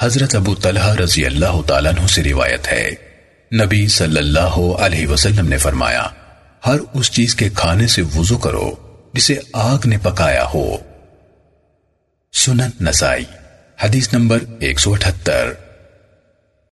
حضرت ابو طلحہ رضی اللہ تعالیٰ عنہ سے روایت ہے۔ نبی صلی اللہ علیہ وسلم نے فرمایا، ہر اس چیز کے کھانے سے وضو کرو جسے آگ نے پکایا ہو۔ سنن نسائی، حدیث نمبر ایک سو اٹھتر۔